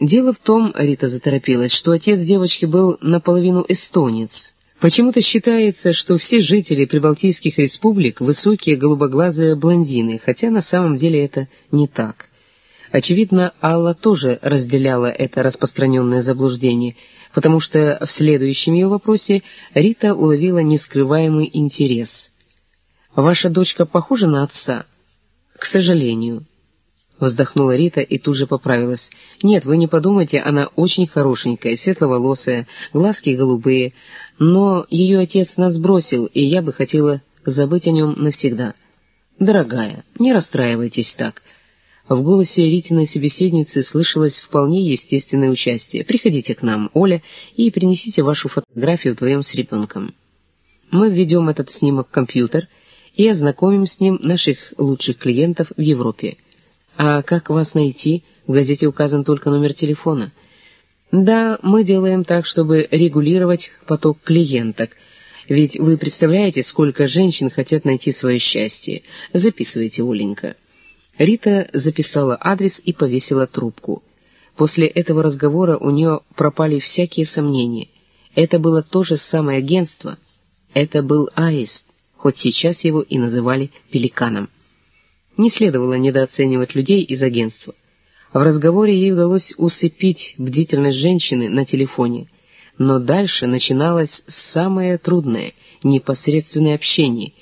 Дело в том, Рита заторопилась, что отец девочки был наполовину эстонец. Почему-то считается, что все жители прибалтийских республик высокие голубоглазые блондины, хотя на самом деле это не так. Очевидно, Алла тоже разделяла это распространенное заблуждение, потому что в следующем ее вопросе Рита уловила нескрываемый интерес. «Ваша дочка похожа на отца?» «К сожалению». Вздохнула Рита и тут же поправилась. «Нет, вы не подумайте, она очень хорошенькая, светловолосая, глазки голубые, но ее отец нас бросил, и я бы хотела забыть о нем навсегда. Дорогая, не расстраивайтесь так». В голосе Ритиной собеседницы слышалось вполне естественное участие. «Приходите к нам, Оля, и принесите вашу фотографию вдвоем с ребенком. Мы введем этот снимок в компьютер и ознакомим с ним наших лучших клиентов в Европе». «А как вас найти? В газете указан только номер телефона». «Да, мы делаем так, чтобы регулировать поток клиенток. Ведь вы представляете, сколько женщин хотят найти свое счастье. Записывайте, Оленька». Рита записала адрес и повесила трубку. После этого разговора у нее пропали всякие сомнения. Это было то же самое агентство. Это был Аист, хоть сейчас его и называли Пеликаном. Не следовало недооценивать людей из агентства. В разговоре ей удалось усыпить бдительность женщины на телефоне, но дальше начиналось самое трудное — непосредственное общение.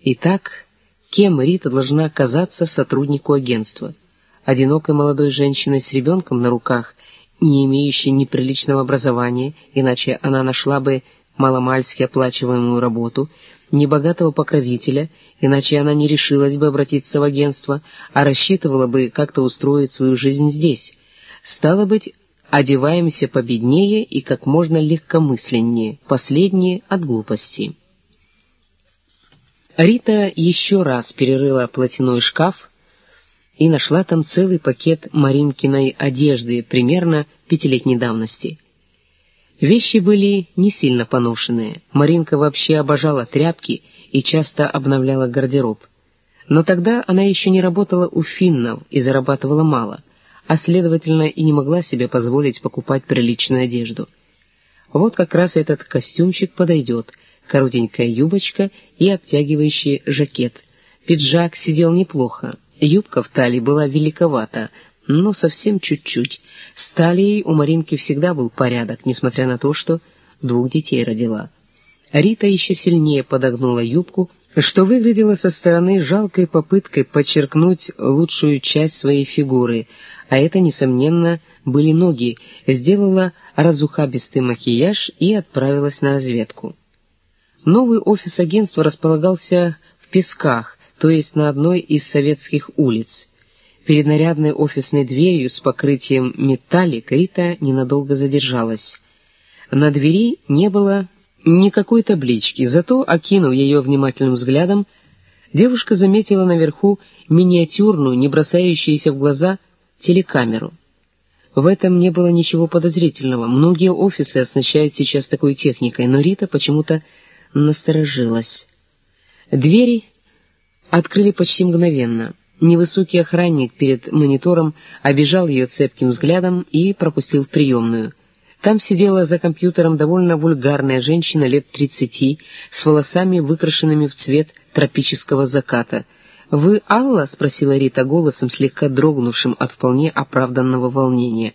Итак, кем Рита должна оказаться сотруднику агентства? Одинокой молодой женщиной с ребенком на руках, не имеющей неприличного образования, иначе она нашла бы маломальски оплачиваемую работу — небогатого покровителя, иначе она не решилась бы обратиться в агентство, а рассчитывала бы как-то устроить свою жизнь здесь. Стало быть, одеваемся победнее и как можно легкомысленнее, последнее от глупости. Рита еще раз перерыла платяной шкаф и нашла там целый пакет Маринкиной одежды примерно пятилетней давности — Вещи были не сильно поношенные. Маринка вообще обожала тряпки и часто обновляла гардероб. Но тогда она еще не работала у финнов и зарабатывала мало, а следовательно и не могла себе позволить покупать приличную одежду. Вот как раз этот костюмчик подойдет, коротенькая юбочка и обтягивающий жакет. Пиджак сидел неплохо, юбка в талии была великовата, но совсем чуть-чуть. С талией у Маринки всегда был порядок, несмотря на то, что двух детей родила. Рита еще сильнее подогнула юбку, что выглядело со стороны жалкой попыткой подчеркнуть лучшую часть своей фигуры, а это, несомненно, были ноги, сделала разухабистый макияж и отправилась на разведку. Новый офис агентства располагался в Песках, то есть на одной из советских улиц. Перед нарядной офисной дверью с покрытием металлик Рита ненадолго задержалась. На двери не было никакой таблички, зато, окинув ее внимательным взглядом, девушка заметила наверху миниатюрную, не бросающуюся в глаза, телекамеру. В этом не было ничего подозрительного. Многие офисы оснащают сейчас такой техникой, но Рита почему-то насторожилась. Двери открыли почти мгновенно. Невысокий охранник перед монитором обижал ее цепким взглядом и пропустил в приемную. Там сидела за компьютером довольно вульгарная женщина лет тридцати, с волосами, выкрашенными в цвет тропического заката. «Вы Алла?» — спросила Рита голосом, слегка дрогнувшим от вполне оправданного волнения.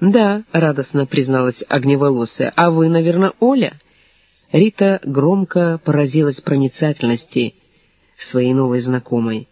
«Да», — радостно призналась огневолосая, — «а вы, наверное, Оля?» Рита громко поразилась проницательности своей новой знакомой.